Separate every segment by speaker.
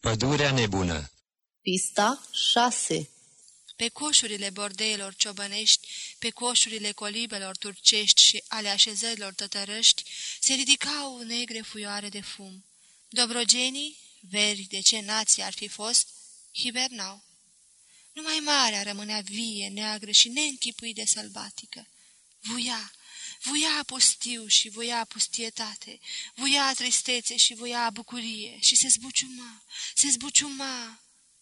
Speaker 1: Pădurea nebună
Speaker 2: Pista 6
Speaker 3: Pe coșurile bordeilor ciobănești, pe coșurile colibelor turcești și ale așezărilor tătărăști, se ridicau negre fuioare de fum. Dobrogenii, veri de ce nație ar fi fost, hibernau. Numai marea rămânea vie, neagră și neînchipui de sălbatică. Vuia, Vuia pustiu și voia pustietate, voia tristețe și voia bucurie și se zbuciuma, se zbuciuma.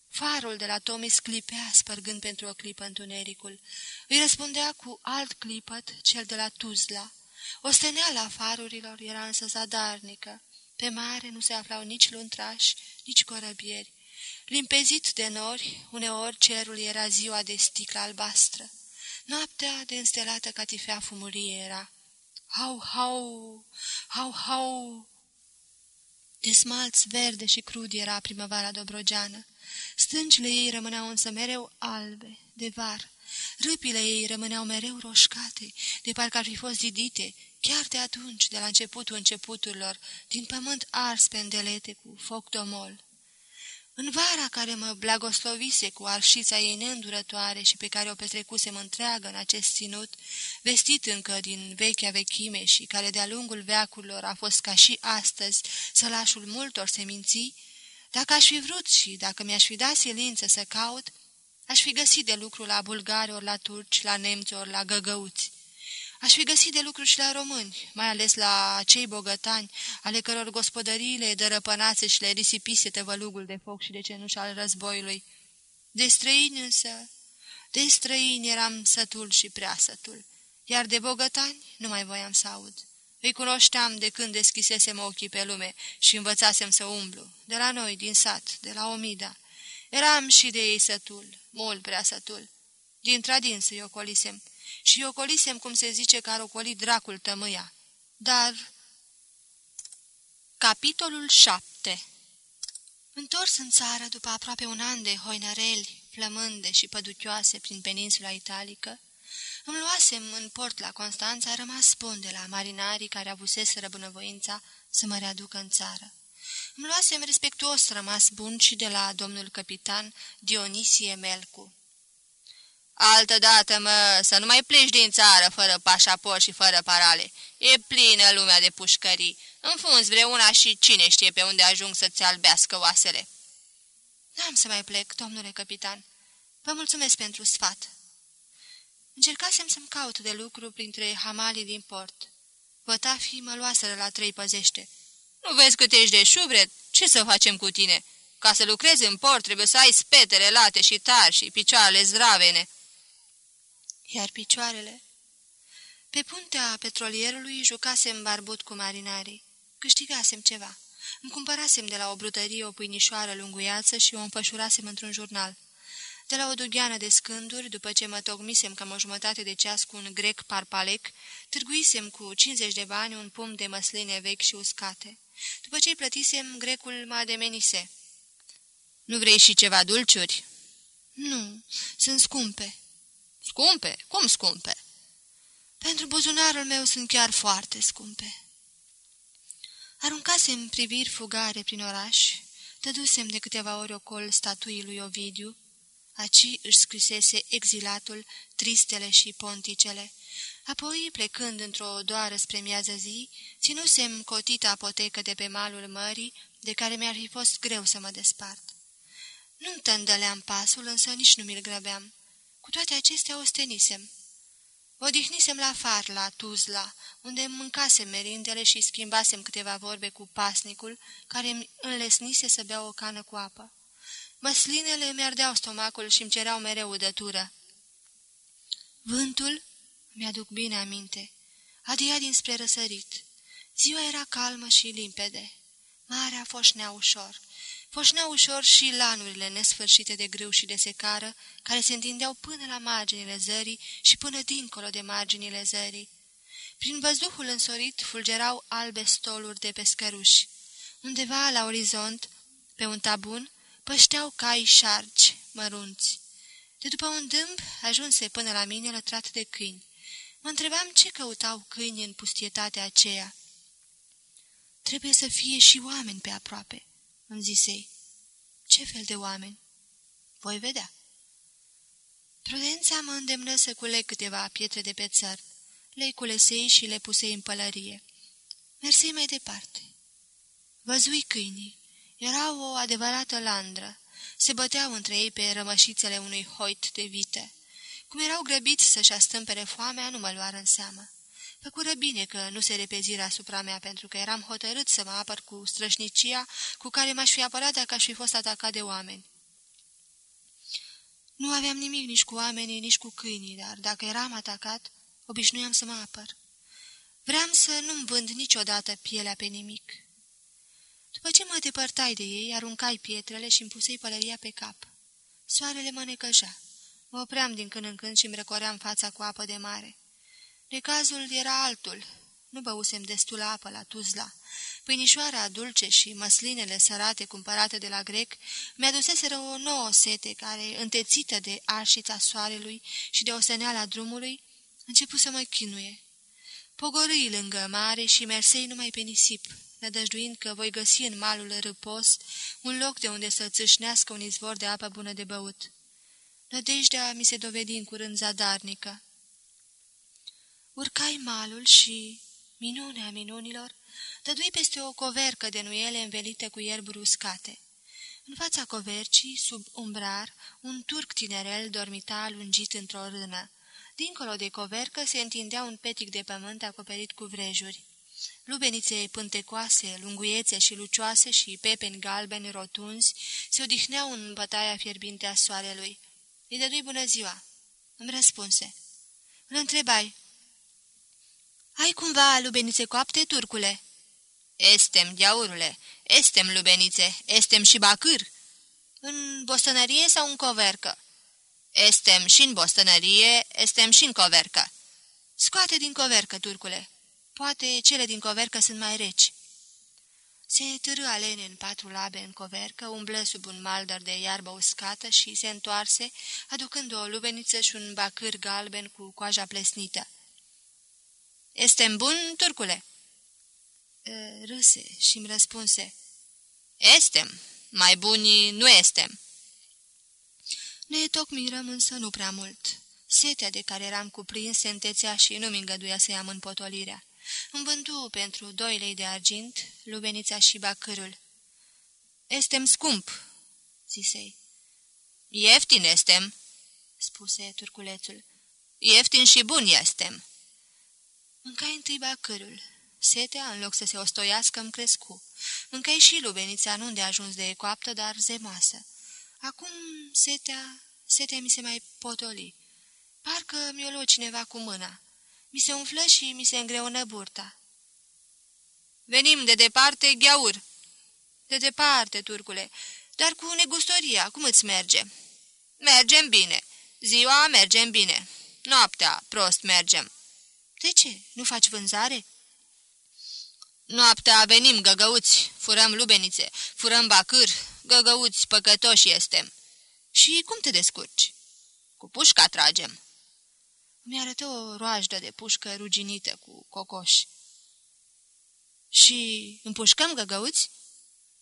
Speaker 3: Farul de la Tomi sclipea, spărgând pentru o clipă întunericul. Îi răspundea cu alt clipăt cel de la Tuzla. Osteneala farurilor era însă zadarnică. Pe mare nu se aflau nici luntrași, nici corăbieri. Limpezit de nori, uneori cerul era ziua de sticlă albastră. Noaptea de înstelată catifea fumurie era. Hau, hau, hau, hau! De smalț verde și crud era primăvara dobrogeană. Stâncile ei rămâneau însă mereu albe, de var. Râpile ei rămâneau mereu roșcate, de parcă ar fi fost zidite, chiar de atunci, de la începutul începuturilor, din pământ ars pendelete cu foc domol. În vara care mă blagoslovise cu arșița ei neîndurătoare și pe care o petrecusem întreagă în acest ținut, vestit încă din vechea vechime și care de-a lungul veacurilor a fost ca și astăzi sălașul multor seminții, dacă aș fi vrut și dacă mi-aș fi dat silință să caut, aș fi găsit de lucru la bulgari ori la turci, la nemți ori la găgăuți. Aș fi găsit de lucru și la români, mai ales la cei bogătani, ale căror gospodăriile dărăpănațe și le risipise tăvălugul de foc și de cenuș al războiului. De străini însă, de străini eram sătul și prea sătul, iar de bogătani nu mai voiam să aud. Îi cunoșteam de când deschisesem ochii pe lume și învățasem să umblu, de la noi, din sat, de la Omida. Eram și de ei sătul, mult prea sătul. Din să-i ocolisem și ocolisem, cum se zice, că ar ocoli dracul tămâia. Dar... Capitolul 7 Întors în țară, după aproape un an de hoinăreli, flămânde și păduchioase prin peninsula italică, îmi luasem în port la Constanța rămas bun de la marinarii care avuseseră bunăvoința să mă readucă în țară. Îmi luasem respectuos rămas bun și de la domnul capitan Dionisie Melcu.
Speaker 4: Altădată, mă, să nu mai pleci din țară fără pașaport și fără parale. E plină lumea de pușcării. Înfunzi vreuna și cine știe pe unde ajung să-ți albească oasele.
Speaker 3: N-am să mai plec, domnule capitan. Vă mulțumesc pentru sfat. Încercasem să-mi caut de lucru printre hamalii din port. Vătafii mă luaseră la trei păzește.
Speaker 4: Nu vezi cât ești de șubret? Ce să facem cu tine? Ca să lucrezi în port trebuie să ai spetele late și tari și picioarele zdravene
Speaker 3: iar picioarele... Pe puntea petrolierului jucasem barbut cu marinarii. Câștigasem ceva. Îmi cumpărasem de la o brutărie o pâinișoară lunguiață și o împășurasem într-un jurnal. De la o dugheană de scânduri, după ce mă tocmisem cam o jumătate de ceas cu un grec parpalec, târguisem cu 50 de bani un pum de măsline vechi și uscate. După ce-i plătisem, grecul mă ademenise.
Speaker 4: Nu vrei și ceva dulciuri?"
Speaker 3: Nu, sunt scumpe."
Speaker 4: Scumpe? Cum scumpe?
Speaker 3: Pentru buzunarul meu sunt chiar foarte scumpe. Aruncasem priviri fugare prin oraș, dădusem de câteva ori ocol statuii lui Ovidiu, aci își scrisese exilatul, tristele și ponticele. Apoi, plecând într-o doară spre miază zi, ținusem cotita apotecă de pe malul mării, de care mi-ar fi fost greu să mă despart. Nu-mi tândăleam pasul, însă nici nu mi-l grăbeam. Cu toate acestea ostenisem. Odihnisem la far, la Tuzla, unde mâncasem merindele și schimbasem câteva vorbe cu pasnicul, care îmi înlesnise să bea o cană cu apă. Măslinele mi-ardeau stomacul și îmi cereau mereu udătură. Vântul, mi-aduc bine aminte, adia dinspre răsărit. Ziua era calmă și limpede. Marea foșnea ușor. Foșneau ușor și lanurile nesfârșite de grâu și de secară, care se întindeau până la marginile zării și până dincolo de marginile zării. Prin văzduhul însorit fulgerau albe stoluri de pescăruși. Undeva la orizont, pe un tabun, pășteau cai șarci, mărunți. De după un dâmb, ajunse până la mine lătrat de câini. Mă întrebam ce căutau câini în pustietatea aceea. Trebuie să fie și oameni pe aproape îmi zisei. Ce fel de oameni? Voi vedea. Prudența mă îndemnă să culeg câteva pietre de pe țăr. Le culesei și le pusei în pălărie. Mersei mai departe. Văzui câinii. Era o adevărată landră. Se băteau între ei pe rămășițele unui hoit de vite. Cum erau grăbiți să-și astâmpere foamea, nu mă luară în seamă. Făcură bine că nu se repeziră asupra mea, pentru că eram hotărât să mă apăr cu strășnicia cu care m-aș fi apărat dacă aș fi fost atacat de oameni. Nu aveam nimic nici cu oamenii, nici cu câinii, dar dacă eram atacat, obișnuiam să mă apăr. Vreau să nu-mi vând niciodată pielea pe nimic. După ce mă depărtai de ei, aruncai pietrele și îmi pusei pălăria pe cap. Soarele mă necăja. Mă opream din când în când și îmi recoream fața cu apă de mare. Necazul era altul. Nu băusem destul apă la Tuzla. Pâinișoara dulce și măslinele sărate cumpărate de la grec mi-aduseseră o nouă sete care, întețită de arșița soarelui și de oseneala drumului, început să mă chinuie. Pogorâi lângă mare și mersei numai pe nisip, nădăjduind că voi găsi în malul râpos un loc de unde să țâșnească un izvor de apă bună de băut. Nădejdea mi se dovedi în curând zadarnică. Urcai malul și, minunea minunilor, dădui peste o covercă de nuiele învelite cu ierburi uscate. În fața covercii, sub umbrar, un turc tinerel dormita lungit într-o rână. Dincolo de covercă se întindea un petic de pământ acoperit cu vrejuri. Lubenițe pântecoase, lunguiețe și lucioase și pepeni galbeni rotunzi se odihneau în bătaia fierbinte a soarelui. Îi dădui bună ziua. Îmi răspunse. Îl întrebai. Ai cumva lubenițe coapte, turcule?"
Speaker 4: Estem, diaurule, estem lubenițe, estem și bacâr."
Speaker 3: În bostănărie sau în covercă?"
Speaker 4: Estem și în bostănărie, estem și în covercă."
Speaker 3: Scoate din covercă, turcule. Poate cele din covercă sunt mai reci." Se târâ alene în patru labe în covercă, umblă sub un maldăr de iarbă uscată și se întoarse, aducând o lubeniță și un bacâr galben cu coaja plesnită.
Speaker 4: Estem bun, turcule?"
Speaker 3: Râse și îmi răspunse.
Speaker 4: Estem. Mai buni nu estem."
Speaker 3: Ne tocmirăm însă nu prea mult. Setea de care eram cuprins se întețea și nu-mi îngăduia să iau potolirea. Îmi vându pentru doi lei de argint, lubenița și bacârul.
Speaker 4: Estem scump,"
Speaker 3: zisei.
Speaker 4: Ieftin estem,"
Speaker 3: spuse turculețul.
Speaker 4: Ieftin și bun estem."
Speaker 3: Mâncai întâi bacârul. Setea, în loc să se ostoiască, îmi crescu. Mâncai și lubenița, nu de ajuns de coaptă, dar zemoasă. Acum setea, setea mi se mai potoli. Parcă mi-o luă cineva cu mâna. Mi se umflă și mi se îngreună burta.
Speaker 4: Venim de departe, gheaur.
Speaker 3: De departe, turcule, dar cu negustoria, cum îți merge?
Speaker 4: Mergem bine. Ziua mergem bine. Noaptea, prost mergem.
Speaker 3: De ce? Nu faci vânzare?"
Speaker 4: Noaptea venim găgăuți, furăm lubenițe, furăm bacâr, găgăuți, păcătoși estem."
Speaker 3: Și cum te descurci?"
Speaker 4: Cu pușca tragem."
Speaker 3: Mi arătă o roajdă de pușcă ruginită cu cocoși. Și împușcăm găgăuți?"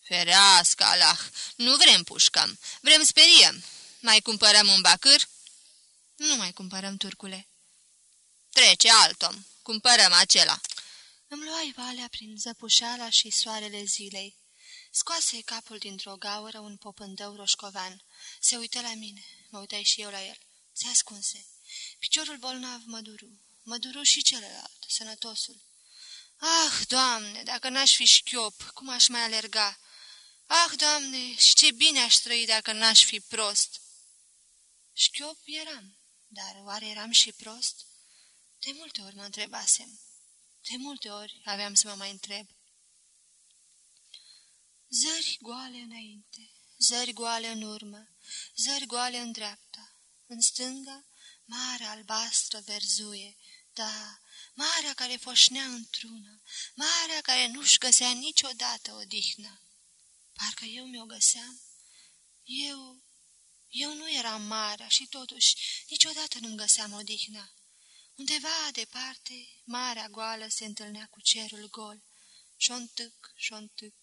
Speaker 4: Ferească, Allah! Nu vrem pușcăm, vrem speriem. Mai cumpărăm un bacâr?"
Speaker 3: Nu mai cumpărăm, turcule."
Speaker 4: Trece alt om, cumpărăm acela."
Speaker 3: Îmi luai valea prin zăpușala și soarele zilei. Scoase capul dintr-o gaură un popândău roșcovan. Se uită la mine. Mă uitai și eu la el. Se ascunse. Piciorul bolnav mă duru. Mă duru și celălalt, sănătosul. Ah, Doamne, dacă n-aș fi șchiop, cum aș mai alerga? Ah, Doamne, și ce bine aș trăi dacă n-aș fi prost! Șchiop eram, dar oare eram și prost? De multe ori mă întrebasem. De multe ori aveam să mă mai întreb. Zări goale înainte, zări goale în urmă, zări goale în dreapta, în stânga, marea albastră verzuie, da, marea care foșnea într-una, marea care nu-și găsea niciodată odihnă. Parcă eu mi-o găseam. Eu, eu nu eram marea și totuși niciodată nu-mi găseam odihna. Undeva departe, marea goală se întâlnea cu cerul gol. Șontâc, șontâc,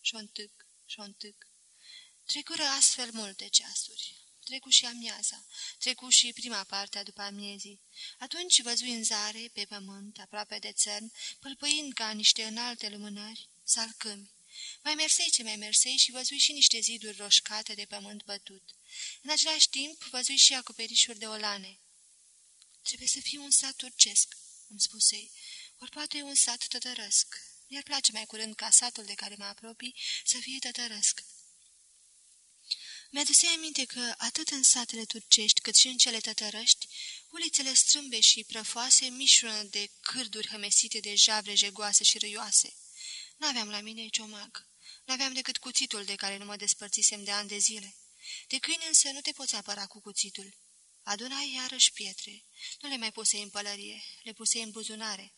Speaker 3: șontâc, șontâc. Trecură astfel multe ceasuri. Trecu și amiaza, trecu și prima parte a după amiezii. Atunci văzui în zare, pe pământ, aproape de țărm, pâlpâind ca niște înalte lumânări, salcâmi. Mai mersei ce mai mersei și văzui și niște ziduri roșcate de pământ bătut. În același timp văzui și acoperișuri de olane. Trebuie să fie un sat turcesc, îmi spusei, ori poate un sat tătărăsc. Mi-ar place mai curând ca satul de care mă apropii să fie tătărăsc. Mi-adusei aminte că, atât în satele turcești, cât și în cele tătărăști, ulițele strâmbe și prăfoase mișură de cârduri hămesite de javre jegoase și râioase. N-aveam la mine mag. N-aveam decât cuțitul de care nu mă despărțisem de ani de zile. De câine însă nu te poți apăra cu cuțitul. Adunai iarăși pietre. Nu le mai pusei în pălărie, le pusei în buzunare.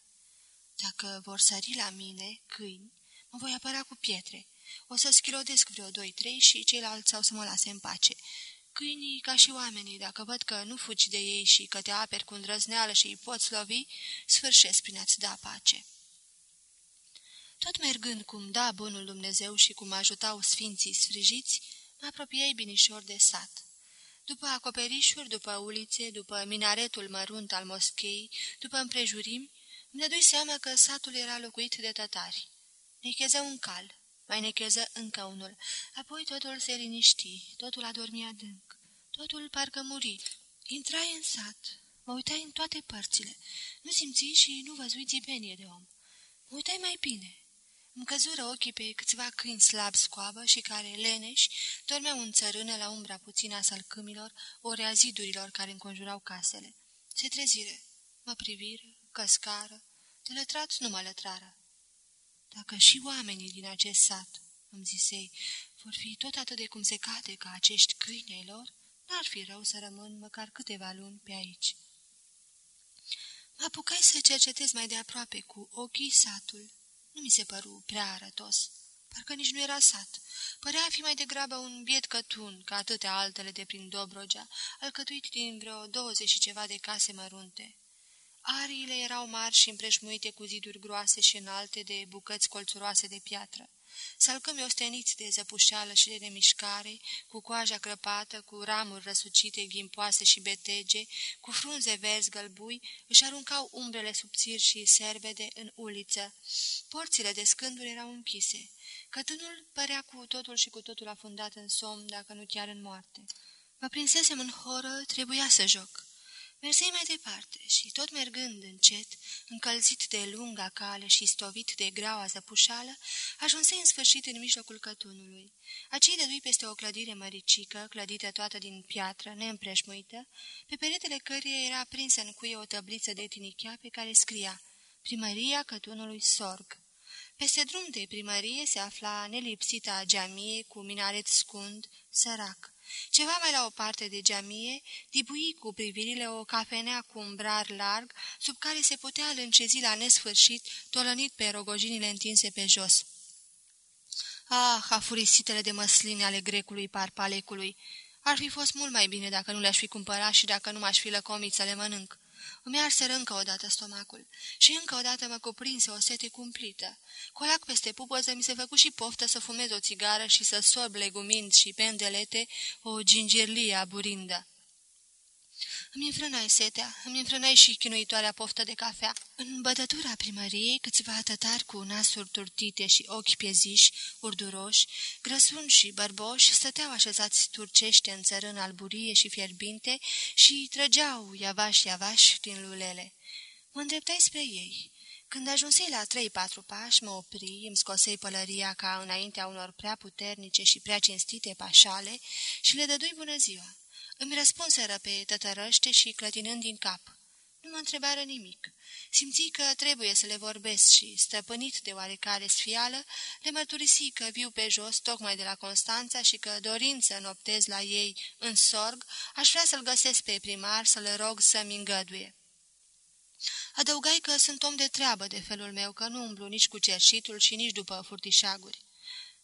Speaker 3: Dacă vor sări la mine, câini, mă voi apăra cu pietre. O să schilodesc vreo doi-trei și ceilalți sau să mă lase în pace. Câinii, ca și oamenii, dacă văd că nu fugi de ei și că te aperi cu îndrăzneală și îi poți lovi, sfârșesc prin a-ți da pace. Tot mergând cum da bunul Dumnezeu și cum ajutau sfinții sfrijiți, mă apropiei binișor de sat. După acoperișuri, după ulițe, după minaretul mărunt al moschei, după împrejurimi, îmi dădui seama că satul era locuit de tătari. Necheză un cal, mai necheză încă unul, apoi totul se liniști, totul a dormit adânc, totul parcă muri. Intrai în sat, mă uitai în toate părțile, nu simți și nu văzui țipenie de om. Mă uitai mai bine, îmi căzură ochii pe câțiva câini slab scoabă și care, leneși, dormeau în țărână la umbra puțină a salcâmilor, ori a zidurilor care înconjurau casele. Se trezire, mă priviră, căscară, de lătrat nu mă lătrară. Dacă și oamenii din acest sat, îmi zisei, vor fi tot atât de cum se cade ca acești câini ai lor, n-ar fi rău să rămân măcar câteva luni pe aici. Mă apucai să cercetez mai de aproape cu ochii satul nu mi se păru prea arătos. Parcă nici nu era sat. Părea a fi mai degrabă un biet cătun, ca atâtea altele de prin Dobrogea, alcătuit din vreo douăzeci și ceva de case mărunte. Ariile erau mari și împrejmuite cu ziduri groase și înalte de bucăți colțuroase de piatră. Salcâmi osteniți de zăpușeală și de nemișcare, cu coaja crăpată, cu ramuri răsucite, ghimpoase și betege, cu frunze verzi gălbui, își aruncau umbrele subțiri și serbede în uliță. Porțile de scânduri erau închise. Cătânul părea cu totul și cu totul afundat în somn, dacă nu chiar în moarte. Mă prinsesem în horă, trebuia să joc. Mersei mai departe și, tot mergând încet, încălzit de lunga cale și stovit de graua zăpușală, ajunsei în sfârșit în mijlocul cătunului. Acei dădui peste o clădire măricică, clădită toată din piatră, neîmpreșmuită, pe peretele căreia era prinsă în cuie o tăbliță de tinichea pe care scria Primăria Cătunului Sorg. Peste drum de primărie se afla nelipsita geamie cu minaret scund, sărac. Ceva mai la o parte de geamie, dibui cu privirile o cafenea cu un brar larg, sub care se putea lâncezi la nesfârșit, tolănit pe rogojinile întinse pe jos. Ah, afurisitele de măsline ale grecului parpalecului! Ar fi fost mult mai bine dacă nu le-aș fi cumpărat și dacă nu m-aș fi lăcomit să le mănânc. Îmi arseră încă o dată stomacul și încă o dată mă cuprinse o sete cumplită. Colac peste pupăză mi se făcu și poftă să fumez o țigară și să sorb legumind și pendelete o gingirlie aburindă. Îmi înfrânai setea, îmi înfrânai și chinuitoarea poftă de cafea. În bătătura primăriei, câțiva tătari cu nasuri turtite și ochi pieziși, urduroși, grăsuni și bărboși, stăteau așezați turcește în țărân alburie și fierbinte și trăgeau iavași-iavași din lulele. Mă îndreptai spre ei. Când ajunsei la trei-patru pași, mă opri, îmi scosei pălăria ca înaintea unor prea puternice și prea cinstite pașale și le dădui bună ziua. Îmi răspunseră pe tătărăște și clătinând din cap. Nu mă întrebară nimic. Simți că trebuie să le vorbesc și, stăpânit de oarecare sfială, le mărturisi că viu pe jos tocmai de la Constanța și că, dorind să noptez la ei în sorg, aș vrea să-l găsesc pe primar, să-l rog să-mi îngăduie. Adăugai că sunt om de treabă de felul meu, că nu umblu nici cu cerșitul și nici după furtișaguri.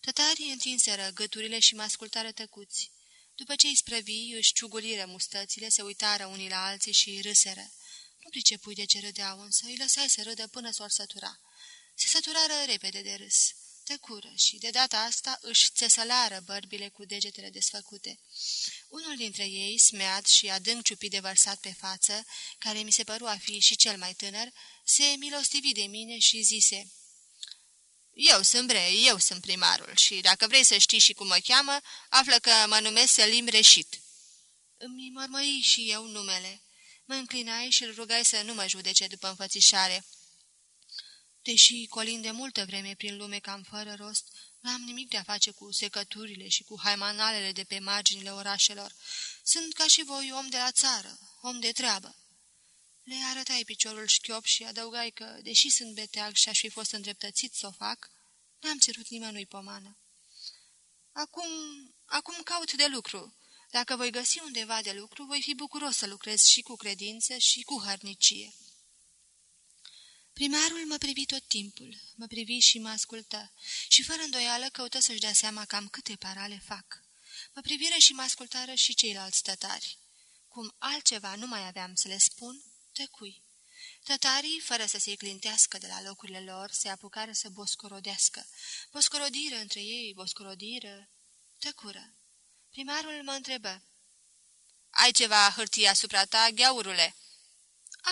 Speaker 3: Tătarii întinseră gâturile și mă ascultară tăcuți. După ce îi sprăvi, își ciuguliră mustățile, se uitară unii la alții și râseră. Nu pricepui de ce râdeau, însă îi lăsai să râdă până s-or sătura. Se săturară repede de râs. Tăcură și, de data asta, își țesălară bărbile cu degetele desfăcute. Unul dintre ei, smeat și adânc ciupit de vărsat pe față, care mi se păru a fi și cel mai tânăr, se milostivi de mine și zise... Eu sunt Bre, eu sunt primarul și dacă vrei să știi și cum mă cheamă, află că mă numesc Selim Reșit." Îmi mormăi și eu numele. Mă înclinai și îl rugai să nu mă judece după înfățișare. Deși colind de multă vreme prin lume cam fără rost, n-am nimic de a face cu secăturile și cu haimanalele de pe marginile orașelor. Sunt ca și voi om de la țară, om de treabă. Le arătai piciorul șchiop și adăugai că, deși sunt beteag și aș fi fost îndreptățit să o fac, n-am cerut nimănui pomană. Acum, acum caut de lucru. Dacă voi găsi undeva de lucru, voi fi bucuros să lucrez și cu credință și cu hărnicie. Primarul mă privi tot timpul, mă privi și mă ascultă și fără îndoială căută să-și dea seama cam câte parale fac. Mă priviră și mă ascultară și ceilalți tătari. Cum altceva nu mai aveam să le spun, tăcui. Tătarii, fără să se clintească de la locurile lor, se apucară să boscorodească. Boscorodiră între ei, boscorodiră, tăcură. Primarul mă întrebă. Ai ceva hârtie asupra ta, gheaurule?"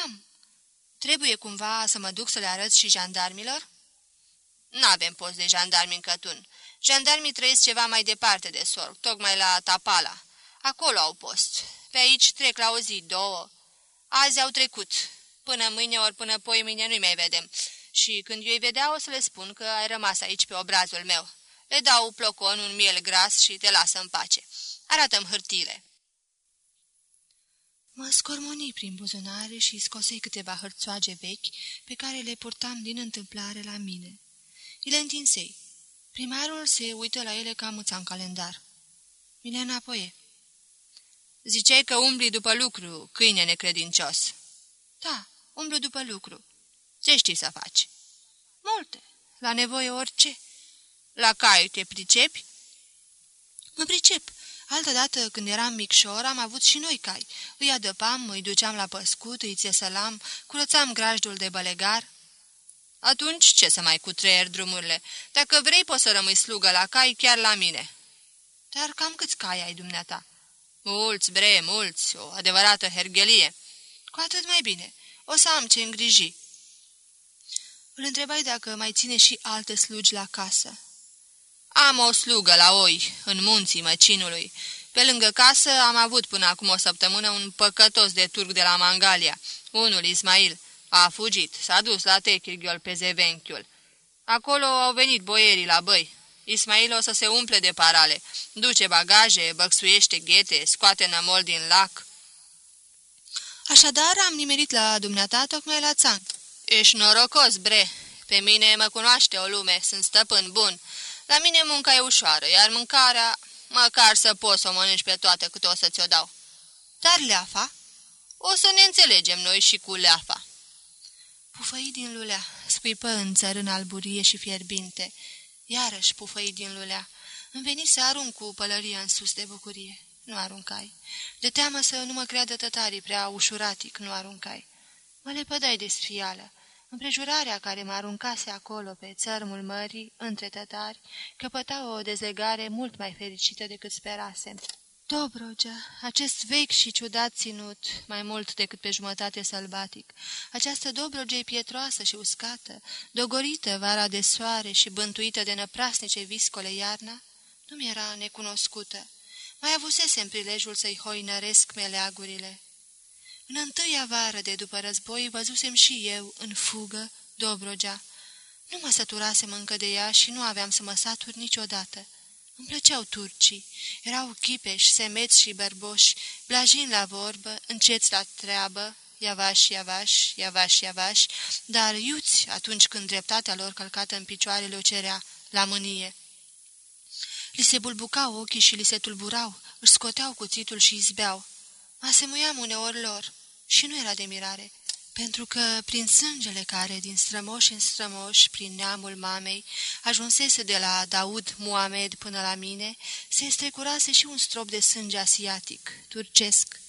Speaker 3: Am." Trebuie cumva să mă duc să le arăt și jandarmilor?" N-avem post de jandarmi în Cătun. Jandarmii trăiesc ceva mai departe de sorg, tocmai la Tapala. Acolo au post. Pe aici trec la o zi, două. Azi au trecut. Până mâine ori până poi mâine nu-i mai vedem. Și când eu-i vedea o să le spun că ai rămas aici pe obrazul meu. Le dau plocon, un miel gras și te lasă în pace. Arată-mi hârtile. Mă scormoni prin buzunare și scosei câteva hărțoage vechi pe care le purtam din întâmplare la mine. I le întinsei. Primarul se uită la ele ca muța în calendar. Mine înapoi. Ziceai că umbli după lucru, câine necredincios. Da, umblu după lucru. Ce știi să faci? Multe. La nevoie orice. La cai te pricepi? Mă pricep. Altădată, când eram micșor, am avut și noi cai. Îi adăpam, îi duceam la păscut, îi țesălam, curățam grajdul de bălegar. Atunci ce să mai cutreier drumurile? Dacă vrei, poți să rămâi slugă la cai chiar la mine. Dar cam câți cai ai dumneata? Mulți, bre, mulți, o adevărată hergelie. Cu atât mai bine. O să am ce îngriji. Îl întrebai dacă mai ține și alte slugi la casă. Am o slugă la oi, în munții măcinului. Pe lângă casă am avut până acum o săptămână un păcătos de turc de la Mangalia, unul Ismail. A fugit, s-a dus la Techirghiol pe Zevenchiul. Acolo au venit boierii la băi. Ismail o să se umple de parale. Duce bagaje, băxuiește ghete, scoate nămol din lac. Așadar am nimerit la dumneata tocmai la țan. Ești norocos, bre. Pe mine mă cunoaște o lume, sunt stăpân bun. La mine munca e ușoară, iar mâncarea, măcar să poți să o mănânci pe toate cât o să ți-o dau. Dar leafa? O să ne înțelegem noi și cu leafa. Pufăi din lulea, scuipă în țărân alburie și fierbinte. Iarăși pufăi din lulea. Îmi veni să arunc cu pălăria în sus de bucurie. Nu aruncai. De teamă să nu mă creadă tătarii prea ușuratic, nu aruncai. Mă lepădai de sfială. Împrejurarea care mă aruncase acolo pe țărmul mării, între tătari, căpăta o dezlegare mult mai fericită decât sperasem. Dobrogea, acest vechi și ciudat ținut, mai mult decât pe jumătate sălbatic, această Dobroge pietroasă și uscată, dogorită vara de soare și bântuită de năprasnice viscole iarna, nu mi era necunoscută. Mai avusesem prilejul să-i hoinăresc meleagurile. În întâia vară de după război văzusem și eu, în fugă, Dobrogea. Nu mă săturasem încă de ea și nu aveam să mă satur niciodată. Îmi plăceau turcii. Erau chipeși, semeți și bărboși, blajini la vorbă, înceți la treabă, iavași, iavași, iavași, iavași, dar iuți atunci când dreptatea lor călcată în picioare le cerea la mânie. Li se bulbucau ochii și li se tulburau, își scoteau cuțitul și izbeau. Mă asemuiam uneori lor și nu era de mirare, pentru că prin sângele care, din strămoși în strămoși, prin neamul mamei, ajunsese de la Daud Muhamed până la mine, se strecurase și un strop de sânge asiatic, turcesc.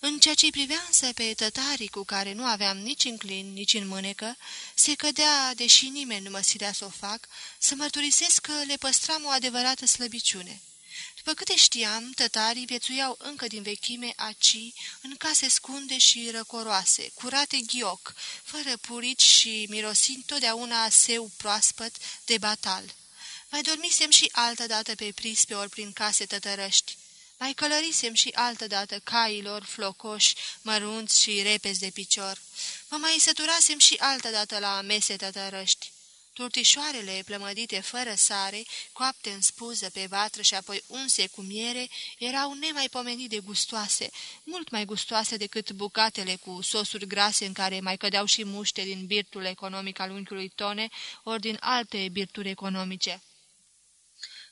Speaker 3: În ceea ce-i privea însă pe tătarii cu care nu aveam nici în clin, nici în mânecă, se cădea, deși nimeni nu mă sirea să o fac, să mărturisesc că le păstram o adevărată slăbiciune. După câte știam, tătarii viețuiau încă din vechime aci, în case scunde și răcoroase, curate ghioc, fără purici și mirosind totdeauna seu proaspăt de batal. Mai dormisem și altă dată pe prispe ori prin case tătărăști. Mai călărisem și altădată cailor, flocoși, mărunți și repezi de picior. Mă mai săturasem și altădată la mese tătărăști. Turtișoarele plămădite fără sare, coapte în spuză pe vatră și apoi unse cu miere, erau nemaipomenit de gustoase, mult mai gustoase decât bucatele cu sosuri grase în care mai cădeau și muște din birtul economic al unchiului Tone, ori din alte birturi economice.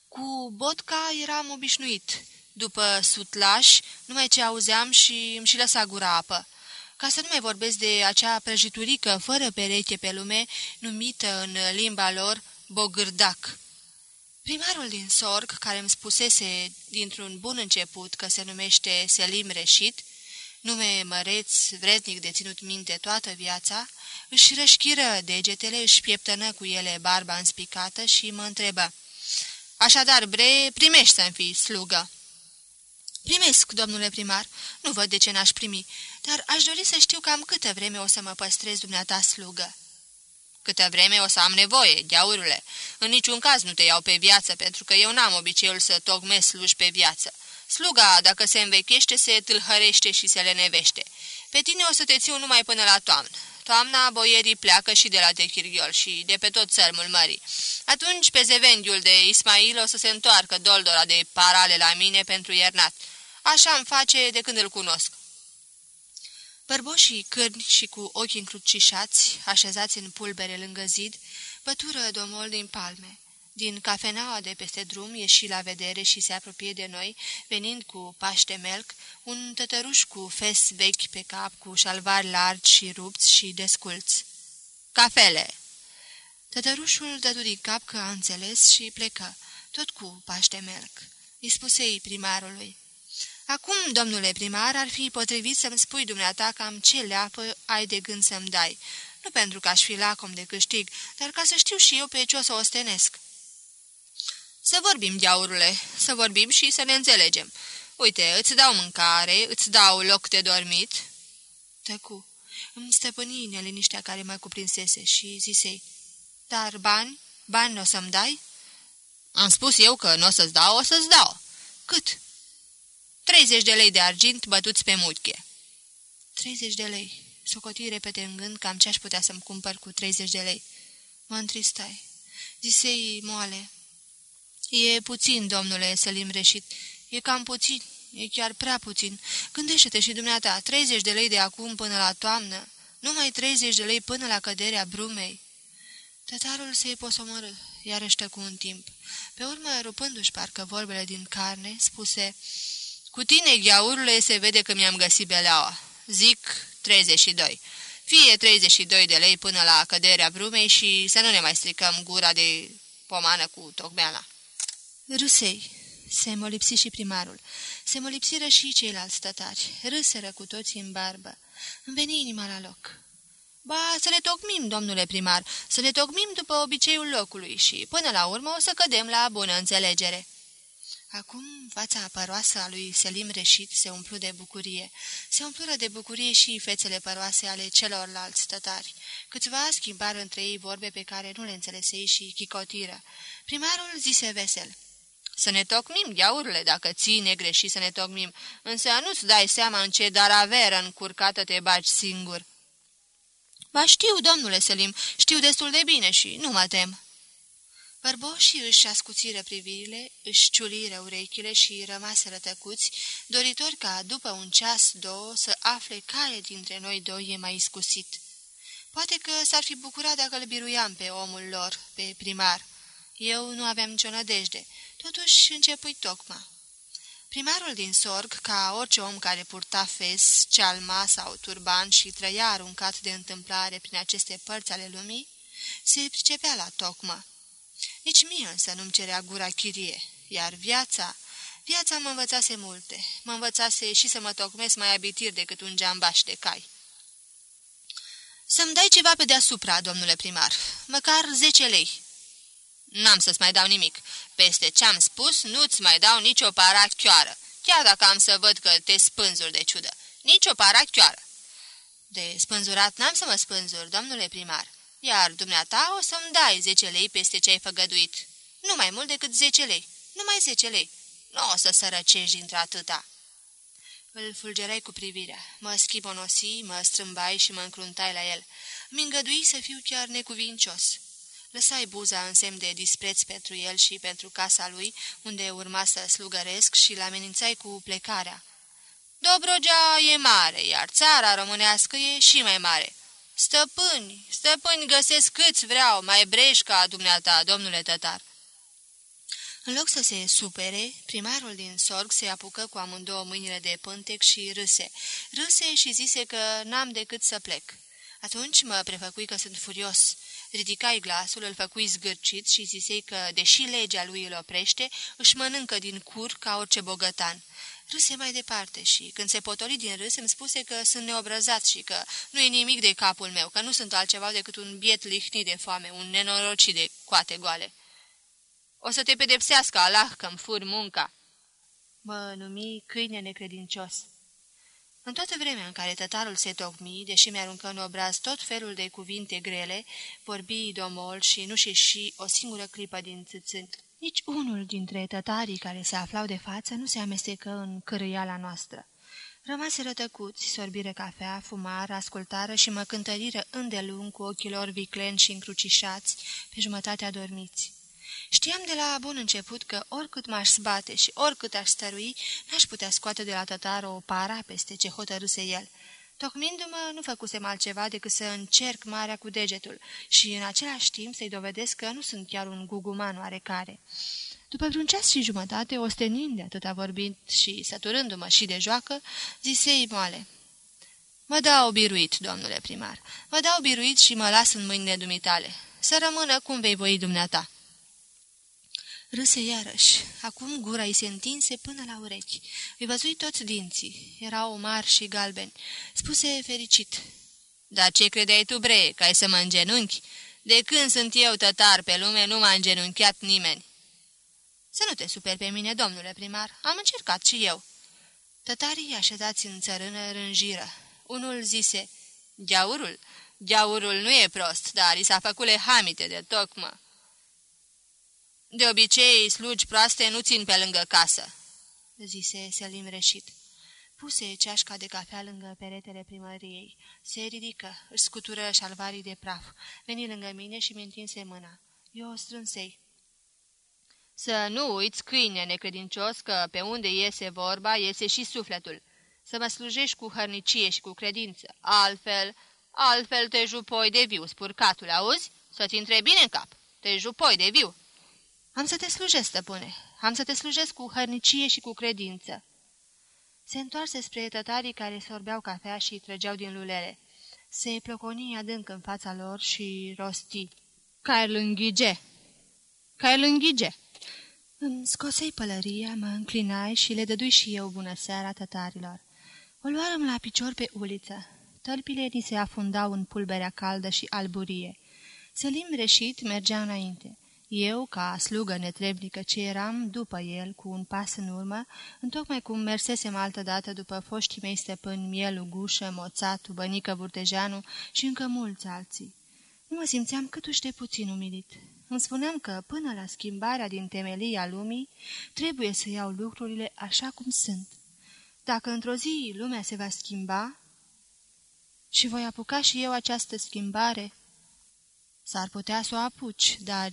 Speaker 3: Cu botca eram obișnuit, după sutlaș, numai ce auzeam și îmi și lăsa gura apă. Ca să nu mai vorbesc de acea prăjiturică fără pereche pe lume, numită în limba lor bogârdac. Primarul din Sorg, care îmi spusese dintr-un bun început că se numește Selim Reșit, nume măreț, vrednic de ținut minte toată viața, își rășchiră degetele, își pieptănă cu ele barba înspicată și mă întrebă. Așadar, bre, primești să-mi fii slugă." Primesc, domnule primar. Nu văd de ce n-aș primi, dar aș dori să știu cam câtă vreme o să mă păstrez dumneata slugă."
Speaker 4: Câtă vreme o să am nevoie, geaurule. În niciun caz nu te iau pe viață, pentru că eu n-am obiceiul să tocmesc sluși pe viață. Sluga, dacă se învechește, se tâlhărește și se lenevește. Pe tine o să te țiu numai până la toamnă. Toamna, boierii pleacă și de la Techirghiol și de pe tot țărmul mării. Atunci, pe zevendiul de Ismail o să se întoarcă doldora de parale la mine pentru iernat. Așa îmi face de când îl cunosc.
Speaker 3: Bărboșii cârni și cu ochii încrucișați, așezați în pulbere lângă zid, bătură domol din palme. Din cafeneaua de peste drum ieși la vedere și se apropie de noi, venind cu paște melc, un tătăruș cu fes vechi pe cap, cu șalvari largi și rupți și desculți.
Speaker 4: Cafele!
Speaker 3: Tătărușul dădu din cap că a înțeles și plecă, tot cu paște melc. Îi spusei primarului. Acum, domnule primar, ar fi potrivit să-mi spui dumneata cam ce leapă ai de gând să-mi dai. Nu pentru că aș fi lacom de câștig, dar ca să știu și eu pe ce o să ostenesc.
Speaker 4: Să vorbim, diaurule, să vorbim și să ne înțelegem. Uite, îți dau mâncare, îți dau loc de dormit."
Speaker 3: Tăcu. Îmi stăpâni neliniștea care mă cuprinsese și zisei, Dar bani? Bani nu o să-mi dai?"
Speaker 4: Am spus eu că nu o să-ți dau, o să-ți dau."
Speaker 3: Cât?"
Speaker 4: 30 de lei de argint bătuți pe muchie.
Speaker 3: 30 de lei. Socotii repede în gând cam ce aș putea să-mi cumpăr cu 30 de lei. Mă întristai. Zisei moale. E puțin, domnule Sălim Reșit. E cam puțin. E chiar prea puțin. Gândește-te și dumneata, 30 de lei de acum până la toamnă. Numai 30 de lei până la căderea brumei. Tătarul se posomorâ, iarăși cu un timp. Pe urmă, rupându-și parcă vorbele din carne, spuse...
Speaker 4: Cu tine, gheaurule, se vede că mi-am găsit beleaua. Zic 32. Fie 32 de lei până la căderea brumei și să nu ne mai stricăm gura de pomană cu tocmeala.
Speaker 3: Râsei. Se molipsi și primarul. Se molipsiră și ceilalți tătari. Râseră cu toții în barbă. Îmi veni inima la loc. Ba, să ne tocmim, domnule primar, să ne tocmim după obiceiul locului și, până la urmă, o să cădem la bună înțelegere. Acum fața păroasă a lui Selim Reșit se umplu de bucurie. Se umplură de bucurie și fețele păroase ale celorlalți tătari. Câțiva schimbară între ei vorbe pe care nu le înțelesei și chicotiră. Primarul zise vesel.
Speaker 4: Să ne tocmim, gheaurile, dacă ții greșit să ne tocmim, însă nu-ți dai seama în ce daraveră încurcată te bagi singur."
Speaker 3: Ba știu, domnule Selim, știu destul de bine și nu mă tem." Bărboșii își ascuțiră privirile, își ciuliră urechile și rămaseră tăcuți, doritori ca, după un ceas, două, să afle care dintre noi doi e mai iscusit. Poate că s-ar fi bucurat dacă îl biruiam pe omul lor, pe primar. Eu nu aveam nicio nădejde, totuși începui tocma. Primarul din sorg, ca orice om care purta fes, cealma sau turban și trăia aruncat de întâmplare prin aceste părți ale lumii, se pricepea la tocmă. Nici mie însă nu-mi cerea gura chirie, iar viața, Viața mă învățase multe. Mă învățase și să mă tocmesc mai abitir decât un geambaș de cai. Să-mi dai ceva pe deasupra, domnule primar, măcar zece lei." N-am să-ți mai dau nimic. Peste ce-am spus, nu-ți mai dau nicio parachioară, chiar dacă am să văd că te spânzuri de ciudă. Nici o parachioară." De spânzurat n-am să mă spânzur, domnule primar, iar dumneata o să-mi dai zece lei peste ce ai făgăduit. Nu mai mult decât zece lei, numai zece lei. Nu o să sărăcești dintre atâta." Îl fulgerai cu privirea, mă schibonosi, mă strâmbai și mă încruntai la el. Mi îngădui să fiu chiar necuvincios. Lăsai buza în semn de dispreț pentru el și pentru casa lui, unde urma să slugăresc și l amenințai cu plecarea. Dobrogea e mare, iar țara românească e și mai mare. Stăpâni, stăpâni găsesc câți vreau, mai breși ca dumneata, domnule tătar. În loc să se supere, primarul din sorg se apucă cu amândouă mâinile de pântec și râse. Râse și zise că n-am decât să plec. Atunci mă prefăcui că sunt furios. Ridicai glasul, îl făcui zgârcit și zisei că, deși legea lui îl oprește, își mănâncă din cur ca orice bogătan. Râse mai departe și, când se potoli din râs, îmi spuse că sunt neobrăzat și că nu e nimic de capul meu, că nu sunt altceva decât un biet lihnit de foame, un nenorocit de coate goale. O să te pedepsească Allah că-mi fur munca." Mă numi câine necredincios. În toată vremea în care tătarul se tocmi, deși mi-aruncă în obraz tot felul de cuvinte grele, vorbi domol și nu și și o singură clipă din țâțânt. Nici unul dintre tătarii care se aflau de față nu se amestecă în cărâiala noastră. Rămase rătăcuți, sorbire cafea, fumar, ascultară și mă cântăriră îndelung cu ochii lor vicleni și încrucișați, pe jumătate adormiți. Știam de la bun început că oricât m-aș zbate și oricât aș stărui, n-aș putea scoate de la tătar o para peste ce hotărâse el. Tocmindu-mă, nu făcusem altceva decât să încerc marea cu degetul și în același timp să-i dovedesc că nu sunt chiar un guguman oarecare. După vreun ceas și jumătate, ostenind de atâta vorbind și săturându-mă și de joacă, zisei moale. Mă dau biruit, domnule primar, mă dau biruit și mă las în mâinile dumitale. Să rămână cum vei voi dumneata. Râse iarăși. Acum gura îi se întinse până la urechi. Îi văzui toți dinții. Erau mari și galbeni. Spuse fericit. Dar ce credeai tu, bre, că ai să mă îngenunchi? De când sunt eu tătar pe lume, nu m-a îngenunchiat nimeni." Să nu te superi pe mine, domnule primar. Am încercat și eu." Tătarii așezați în țărână rânjiră. Unul zise, Geaurul, geaurul nu e prost, dar i s-a făcut hamite de tocmă." De obicei, slugi proaste nu țin pe lângă casă," zise Selim reșit. Puse ceașca de cafea lângă peretele primăriei. Se ridică, își scutură șalvarii de praf. Veni lângă mine și mi întinse mâna. Eu o strânsei. Să nu uiți, câine necredincios, că pe unde iese vorba, iese și sufletul. Să mă slujești cu hărnicie și cu credință. Altfel, altfel te jupoi de viu, spurcatul, auzi? Să-ți intre bine în cap. Te jupoi de viu. Am să te slujesc, stăpâne, am să te slujesc cu hărnicie și cu credință." Se întoarse spre tătarii care sorbeau cafea și trăgeau din lulele. Se ploconi adânc în fața lor și rosti. Caer lânghige! Caer lânghige! Îmi scosei pălăria, mă înclinai și le dădui și eu bună seara tătarilor. O luarăm la picior pe uliță. Tălpile ni se afundau în pulberea caldă și alburie. Selim reșit mergea înainte. Eu, ca slugă netrebnică ce eram, după el, cu un pas în urmă, întocmai cum mersesem altădată după foștii mei stăpâni Mielu Gușă, Moțatu, Bănică Vurtejeanu și încă mulți alții. Nu mă simțeam câtuși de puțin umilit. Îmi spuneam că, până la schimbarea din temelia lumii, trebuie să iau lucrurile așa cum sunt. Dacă într-o zi lumea se va schimba și voi apuca și eu această schimbare, s-ar putea să o apuci, dar...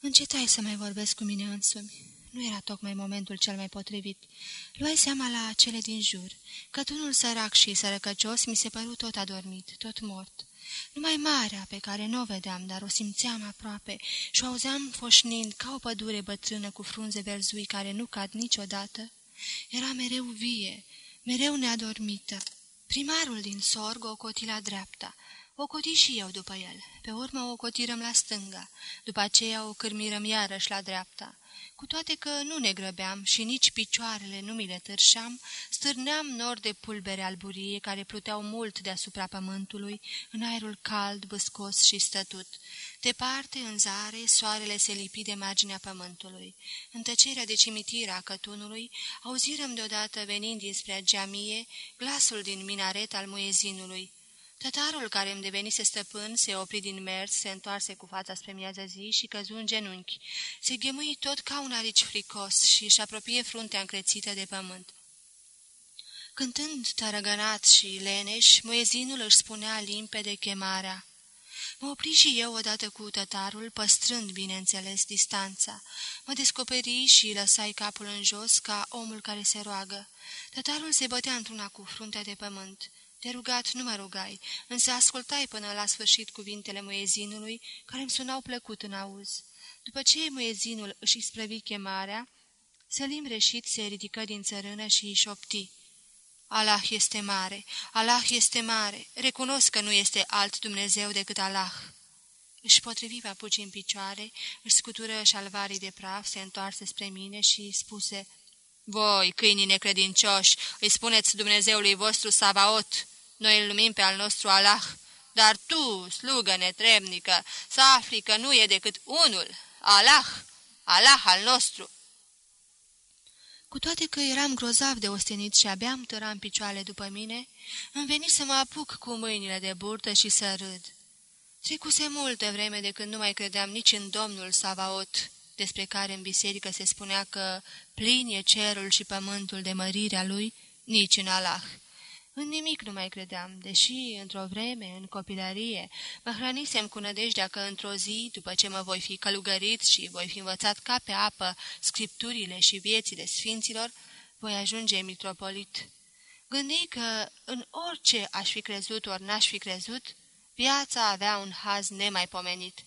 Speaker 3: Încetai să mai vorbesc cu mine însumi. Nu era tocmai momentul cel mai potrivit. Luai seama la cele din jur. Cătunul sărac și sărăcăcios mi se păru tot adormit, tot mort. Numai marea pe care nu o vedeam, dar o simțeam aproape și o auzeam foșnind ca o pădure bătrână cu frunze verzui care nu cad niciodată, era mereu vie, mereu neadormită. Primarul din sorg o coti la dreapta, O coti și eu după el. Pe urmă o cotirăm la stânga, după aceea o cârmirăm iarăși la dreapta. Cu toate că nu ne grăbeam și nici picioarele nu mi le târșeam, stârneam nori de pulbere alburie care pluteau mult deasupra pământului, în aerul cald, băscos și stătut. Departe, în zare, soarele se lipi de marginea pământului. În tăcerea de cimitir a cătunului, auzirăm deodată venind dinspre geamie glasul din minaret al muezinului. Tătarul care îmi devenise stăpân se opri din mers, se întoarse cu fața spre miază zi și căzu în genunchi. Se ghemui tot ca un arici fricos și își apropie fruntea încrețită de pământ. Cântând tărăgănat și leneș, muezinul își spunea limpede chemarea. Mă opri și eu odată cu tătarul, păstrând, bineînțeles, distanța. Mă descoperi și lăsai capul în jos ca omul care se roagă. Tătarul se bătea într-una cu fruntea de pământ. Te rugat nu mă rugai, însă ascultai până la sfârșit cuvintele muezinului, care îmi sunau plăcut în auz. După ce muezinul își isprăvi chemarea, Selim reșit se ridică din țărână și îi șopti. Allah este mare, Allah este mare, recunosc că nu este alt Dumnezeu decât Allah. Își potrivi papucii în picioare, își scutură șalvarii de praf, se întoarse spre mine și spuse, Voi, câinii necredincioși, îi spuneți Dumnezeului vostru Savaot, noi îl numim pe al nostru Allah, dar tu, slugă netremnică, să afli că nu e decât unul, Allah, Allah al nostru. Cu toate că eram grozav de ostenit și abia îmi tăram picioale după mine, îmi veni să mă apuc cu mâinile de burtă și să râd. Trecuse multă vreme de când nu mai credeam nici în Domnul Savaot, despre care în biserică se spunea că plin e cerul și pământul de mărirea lui, nici în Allah. În nimic nu mai credeam, deși, într-o vreme, în copilărie, mă hrănisem cu nădejdea că într-o zi, după ce mă voi fi călugărit și voi fi învățat ca pe apă scripturile și viețile sfinților, voi ajunge mitropolit. Gândi că în orice aș fi crezut ori n-aș fi crezut, viața avea un haz nemaipomenit.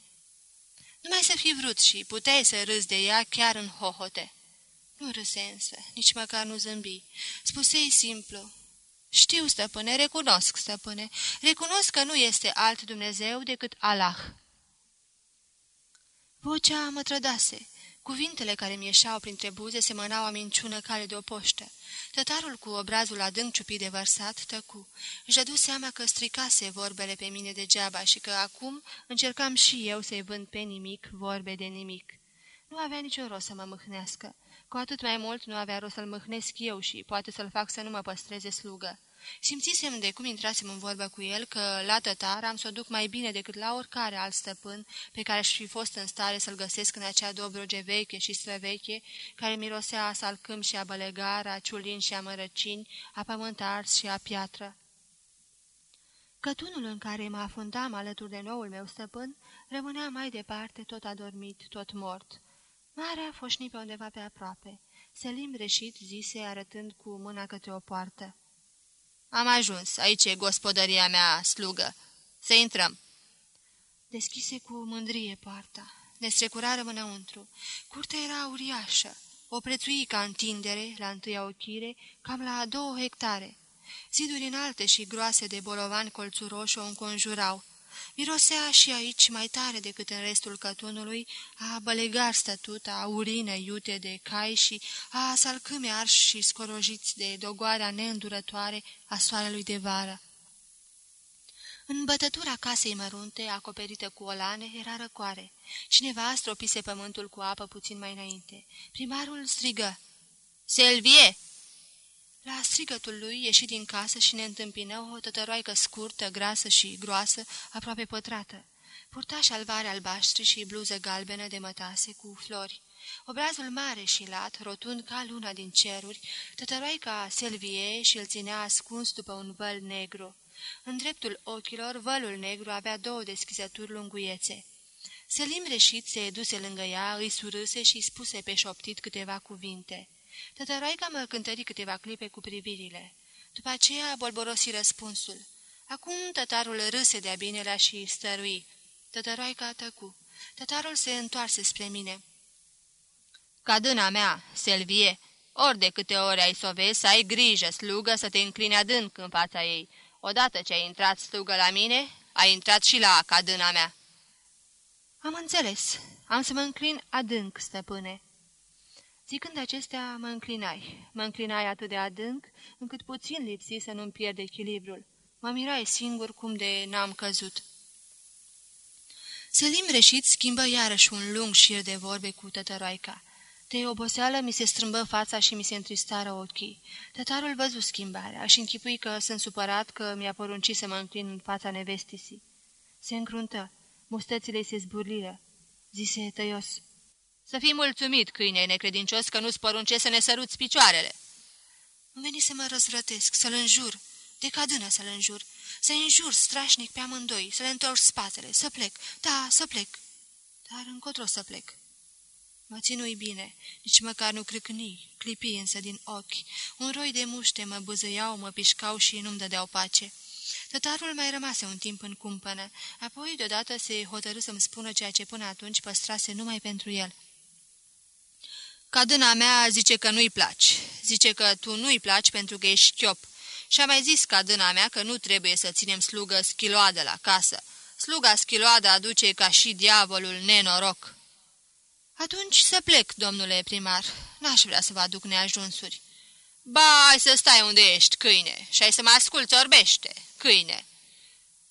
Speaker 3: Numai să fi vrut și puteai să râzi de ea chiar în hohote. Nu râse însă, nici măcar nu zâmbi. Spusei simplu, știu, stăpâne, recunosc, stăpâne, recunosc că nu este alt Dumnezeu decât Allah. Vocea mă trădase. Cuvintele care mi ieșeau printre buze semănau a minciună cale de o poștă. Tătarul cu obrazul adânc ciupit de vărsat tăcu. Își dădu seama că stricase vorbele pe mine degeaba și că acum încercam și eu să-i vând pe nimic vorbe de nimic. Nu avea niciun rost să mă mâhnească. Cu atât mai mult nu avea rost să-l mâhnesc eu și poate să-l fac să nu mă păstreze slugă. Simțisem de cum intrasem în vorbă cu el că la tătar am să o duc mai bine decât la oricare alt stăpân pe care aș fi fost în stare să-l găsesc în acea dobroge veche și străveche, care mirosea a salcâm și a bălegar, a ciulin și a mărăcini, a pământ ars și a piatră. Cătunul în care mă afundam alături de noul meu stăpân rămânea mai departe tot adormit, tot mort. Marea foșni pe undeva pe aproape. Selim reșit zise arătând cu mâna către o poartă. Am ajuns, aici e gospodăria mea, slugă. Să intrăm." Deschise cu mândrie poarta. Ne strecurarăm înăuntru. Curtea era uriașă. O prețui ca întindere, la întâia ochire, cam la două hectare. Ziduri înalte și groase de bolovan colțuroși o înconjurau. Mirosea și aici mai tare decât în restul cătunului a bălegar stătut, a urină iute de cai și a salcâme arși și scorojiți de dogoarea neîndurătoare a soarelui de vară. În bătătura casei mărunte, acoperită cu olane, era răcoare. Cineva stropise pământul cu apă puțin mai înainte. Primarul strigă. Selvie! La strigătul lui ieși din casă și ne întâmpină o tătăroaică scurtă, grasă și groasă, aproape pătrată. Purta șalvare albaștri și bluză galbenă de mătase cu flori. Obrazul mare și lat, rotund ca luna din ceruri, tătăroaica selvie și îl ținea ascuns după un văl negru. În dreptul ochilor, vălul negru avea două deschizături lunguiețe. Selim reșit se duse lângă ea, îi surâse și spuse pe șoptit câteva cuvinte. Tătăroaica mă cântări câteva clipe cu privirile. După aceea bolborosi răspunsul. Acum tătarul râse de-a binelea și stărui. Tătăroaica tăcu. Tătarul se întoarse spre mine. Cadâna mea, Selvie, ori de câte ori ai să vezi, să ai grijă, slugă, să te încline adânc în fața ei. Odată ce ai intrat slugă la mine,
Speaker 4: A intrat și la cadâna mea."
Speaker 3: Am înțeles. Am să mă înclin adânc, stăpâne." Zicând acestea, mă înclinai. Mă înclinai atât de adânc, încât puțin lipsi să nu-mi pierd echilibrul. Mă mirai singur cum de n-am căzut. Selim reșit schimbă iarăși un lung șir de vorbe cu tătăroaica. De oboseală mi se strâmbă fața și mi se întristară ochii. Tătarul văzu schimbarea și închipui că sunt supărat că mi-a poruncit să mă înclin în fața nevestisii. Se încruntă, mustățile se zburliră. Zise tăios,
Speaker 4: Să fii mulțumit, câine necredincios, că nu-ți porunce să ne săruți picioarele."
Speaker 3: Îmi veni să mă răzvrătesc, să-l înjur, de cadână să-l înjur, să înjur strașnic pe amândoi, să le întorc spatele, să plec, da, să plec. Dar încotro să plec. Mă ținui bine, nici măcar nu crâcni, clipi însă din ochi. Un roi de muște mă buzăiau, mă pișcau și nu-mi dădeau pace. Tătarul mai rămase un timp în cumpănă, apoi deodată se hotărâ să-mi spună ceea ce până atunci păstrase numai pentru el.
Speaker 4: Cadâna mea zice că nu-i placi, zice că tu nu-i placi pentru că ești șchiop. Și a mai zis cadâna mea că nu trebuie să ținem slugă schiloadă la casă. Sluga schiloadă aduce ca și diavolul nenoroc.
Speaker 3: Atunci să plec, domnule primar. N-aș vrea să vă aduc neajunsuri.
Speaker 4: Ba, ai să stai unde ești, câine, și ai să mă asculți orbește, câine.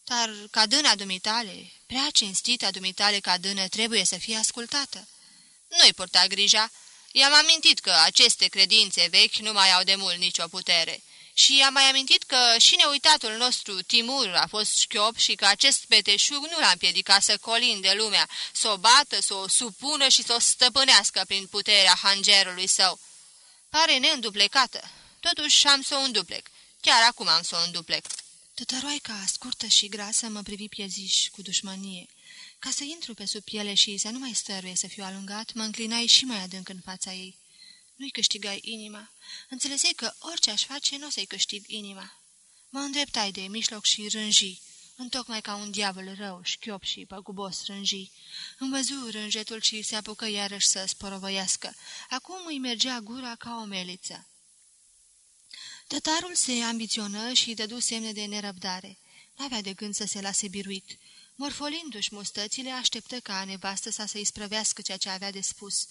Speaker 3: Dar cadâna dumitale, prea cinstita dumitale cadână, trebuie să fie ascultată.
Speaker 4: Nu-i purta grija. I-am amintit că aceste credințe vechi nu mai au de mult nicio putere. Și am mai amintit că și neuitatul nostru Timur a fost șchiop și că acest peteșug nu l-a împiedicat să colinde lumea, să o bată, să o supună și să o stăpânească prin puterea hangerului său. Pare neînduplecată. Totuși am să o înduplec. Chiar acum am să o înduplec.
Speaker 3: Tătăroaica, scurtă și grasă, mă privi pieziș cu dușmănie. Ca să intru pe sub piele și să nu mai stăruie să fiu alungat, mă înclinai și mai adânc în fața ei. Nu-i câștigai inima. Înțelesei că orice aș face, nu o să-i câștig inima. Mă îndreptai de mijloc și rânji, întocmai ca un diavol rău, șchiop și păgubos rânji. Îmi văzu rânjetul și se apucă iarăși să sporovăiască. Acum îi mergea gura ca o meliță. Tătarul se ambiționă și dădu semne de nerăbdare. N-avea de gând să se lase biruit. Morfolindu-și mustățile, așteptă ca nevastă sa să-i sprăvească ceea ce avea de spus.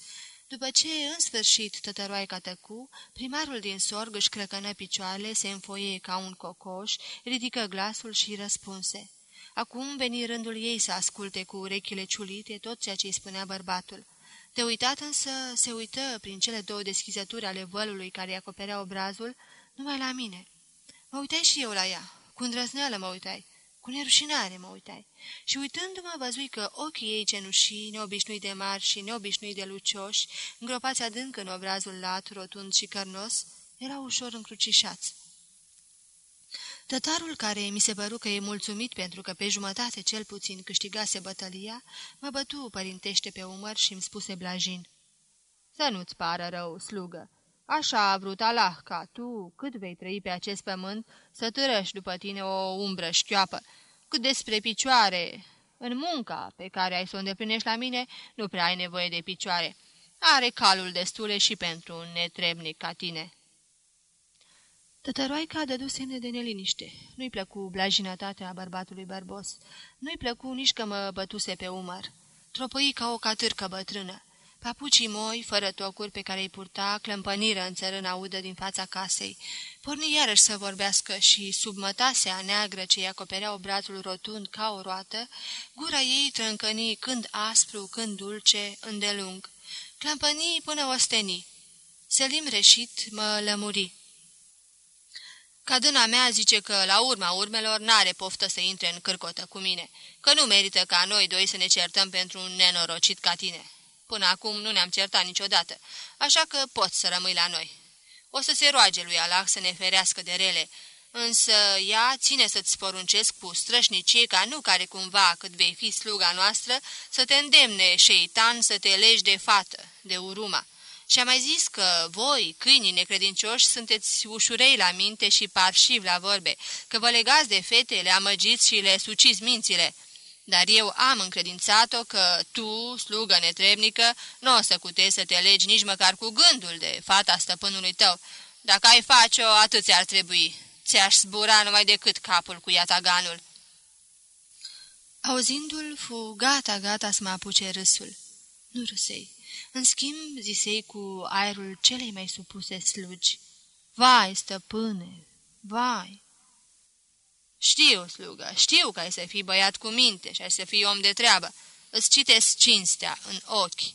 Speaker 3: După ce, în sfârșit, tătăroaica tăcu, primarul din sorg își crăcănă picioarele, se înfoie ca un cocoș, ridică glasul și răspunse. Acum veni rândul ei să asculte cu urechile ciulite tot ceea ce îi spunea bărbatul. De uitat însă, se uită prin cele două deschizături ale vălului care îi acoperea obrazul, numai la mine. Mă uitai și eu la ea. Cu îndrăzneală mă uitai. Cu nerușinare mă uitai. Și uitându-mă văzui că ochii ei cenușii, neobișnuit de mari și neobișnuit de lucioși, îngropați adânc în obrazul lat, rotund și cărnos, erau ușor încrucișați. Tătarul, care mi se păru că e mulțumit pentru că pe jumătate cel puțin câștigase bătălia, mă bătu părintește pe umăr și îmi spuse blajin.
Speaker 4: Să nu-ți pară rău, slugă. Așa a vrut Allah ca tu, cât vei trăi pe acest pământ, să târăși după tine o umbră șchioapă. Cât despre picioare, în munca pe care ai să o îndeplinești la mine, nu prea ai nevoie de picioare. Are calul destule și pentru un netrebnic ca tine."
Speaker 3: Tătăroaica dădu semne de neliniște. Nu-i plăcu blajinătatea bărbatului bărbos. Nu-i plăcu nici că mă bătuse pe umăr. Tropăi ca o catârcă bătrână. Papucii moi, fără tocuri pe care îi purta, clămpăniră în țărână audă din fața casei. Porni iarăși să vorbească și, sub mătasea neagră ce îi acoperea obrazul rotund ca o roată, gura ei trâncăni când aspru, când dulce, îndelung. Clămpănii până osteni. Selim reșit mă lămuri.
Speaker 4: Cadâna mea zice că, la urma urmelor, n-are poftă să intre în cârcotă cu mine, că nu merită ca noi doi să ne certăm pentru un nenorocit ca tine. Până acum nu ne-am certat niciodată, așa că poți să rămâi la noi. O să se roage lui Allah să ne ferească de rele, însă ea ține să-ți poruncesc cu strășnicie ca nu care cumva, cât vei fi sluga noastră, să te îndemne, șeitan, să te legi de fată, de uruma. Și a mai zis că voi, câinii necredincioși, sunteți ușurei la minte și parșivi la vorbe, că vă legați de fete, le amăgiți și le suciți mințile dar eu am încredințat-o că tu, slugă netrebnică, nu o să cutezi să te legi nici măcar cu gândul de fata stăpânului tău. Dacă ai face-o, atât ți-ar trebui. Ți-aș zbura numai decât capul cu iataganul.
Speaker 3: Auzindu-l, fu gata-gata să mă apuce râsul. Nu râsei. În schimb, zisei cu aerul celei mai supuse slugi. Vai, stăpâne, vai!
Speaker 4: Știu, slugă, știu că ai să fii băiat cu minte și ai să fii om de treabă. Îți citesc cinstea în ochi.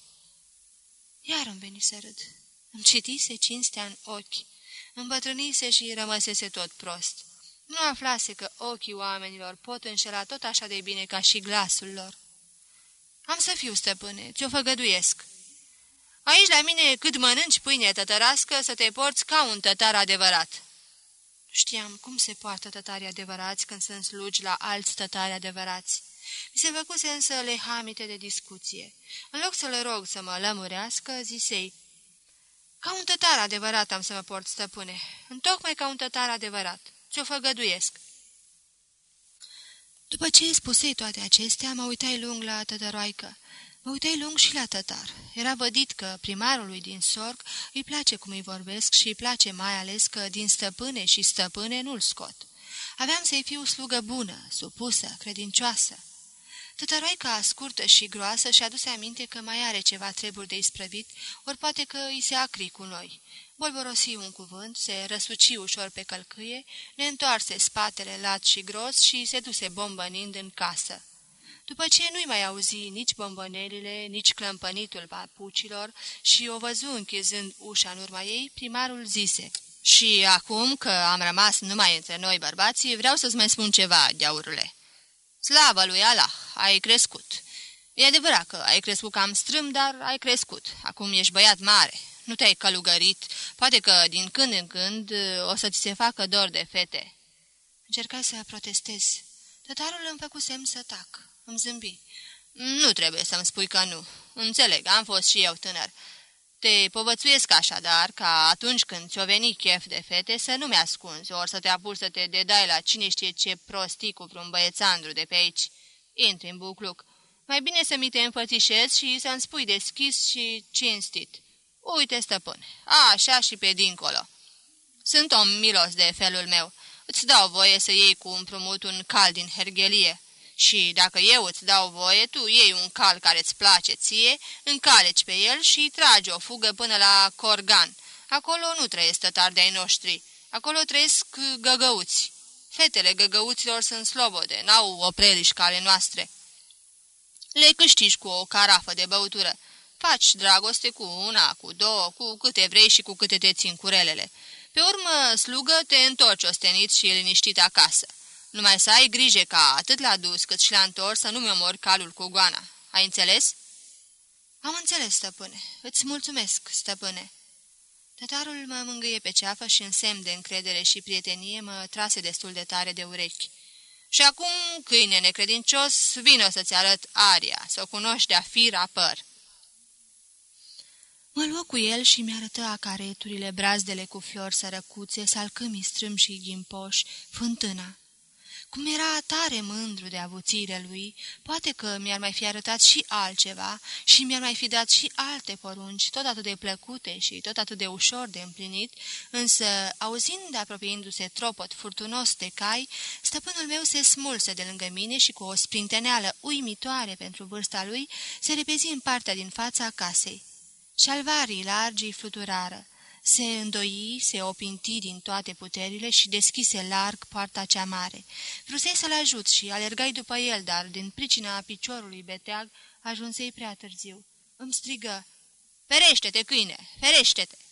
Speaker 3: Iar îmi veni să râd. Îmi citise cinstea în ochi. Îmbătrânise și rămăsese tot prost. Nu aflase că ochii oamenilor pot înșela tot așa de bine ca și glasul lor. Am să fiu stăpâne, ți-o făgăduiesc. Aici la mine cât mănânci pâine tătărască să te porți ca un tătar adevărat. Știam cum se poartă tătarii adevărați când sunt slugi la alți tătari adevărați. Mi se făcuse însă lehamite de discuție. În loc să le rog să mă lămurească, zisei, Ca un tătar adevărat am să mă port, stăpâne, întocmai ca un tătar adevărat. Ți-o făgăduiesc." După ce spusei toate acestea, mă uitai lung la tătăroaică. Mă uitai lung și la tătar. Era vădit că primarului din sorg îi place cum îi vorbesc și îi place mai ales că din stăpâne și stăpâne nu-l scot. Aveam să-i fiu slugă bună, supusă, credincioasă. Tătăroica scurtă și groasă și-a dus aminte că mai are ceva treburi de isprăvit, ori poate că îi se acri cu noi. Bolborosi un cuvânt, se răsuci ușor pe călcâie, ne întoarse spatele lat și gros și se duse bombănind în casă. După ce nu-i mai auzi nici bombonelile, nici clămpănitul papucilor și o văzu închizând ușa în urma ei, primarul zise Și acum că am rămas numai între noi bărbații, vreau să-ți mai spun ceva, deaurule. Slavă lui Allah, ai crescut. E adevărat că ai crescut cam strâm, dar ai crescut. Acum ești băiat mare, nu te-ai călugărit, poate că din când în când o să ți se facă dor de fete." Încercai să protestez. Tătarul îmi făcu semn să tac. Îmi zâmbi. Nu trebuie să-mi spui că nu. Înțeleg, am fost și eu tânăr. Te povățuiesc așadar ca atunci când ți-o veni chef de fete să nu mi-ascunzi, ori să te apuci să te dedai la cine știe ce prostii cu vreun băiețandru de pe aici. Intri în bucluc. Mai bine să mi te înfățișezi și să-mi spui deschis și cinstit. Uite, stăpâne, așa și pe dincolo. Sunt om milos de felul meu. Îți dau voie să iei cu împrumut un cal din hergelie. Și dacă eu îți dau voie, tu iei un cal care îți place ție, încaleci pe el și tragi o fugă până la Corgan. Acolo nu trăiesc tătari de-ai noștri, acolo trăiesc găgăuți. Fetele găgăuților sunt slobode, n-au opreliș ca ale noastre. Le câștigi cu o carafă de băutură. Faci dragoste cu una, cu două, cu câte vrei și cu câte te țin curelele. Pe urmă, slugă, te întorci ostenit și liniștit acasă. Numai să ai grijă ca atât la dus cât și la întors să nu-mi omori calul cu goana. Ai înțeles?" Am înțeles, stăpâne. Îți mulțumesc, stăpâne." Tătarul mă mângâie pe ceafă și în semn de încredere și prietenie mă trase destul de tare de urechi. Și acum, câine necredincios, vino să-ți arăt aria, să o cunoști de-a fir păr." Mă luă cu el și mi-arătă acareturile, brazdele cu flori sărăcuțe, salcâmii strâmbi și ghimpoși, fântâna. Cum era tare mândru de avuțiile lui, poate că mi-ar mai fi arătat și altceva și mi-ar mai fi dat și alte porunci, tot atât de plăcute și tot atât de ușor de împlinit, însă, auzind apropiindu-se tropot furtunos de cai, stăpânul meu se smulse de lângă mine și cu o sprinteneală uimitoare pentru vârsta lui, se repezi în partea din fața casei. Șalvarii largi fluturară. Se îndoi, se opinti din toate puterile și deschise larg poarta cea mare. Vrusei să-l ajut și alergai după el, dar din pricina piciorului beteag ajunsei prea târziu. Îmi strigă, Ferește-te, câine, ferește-te!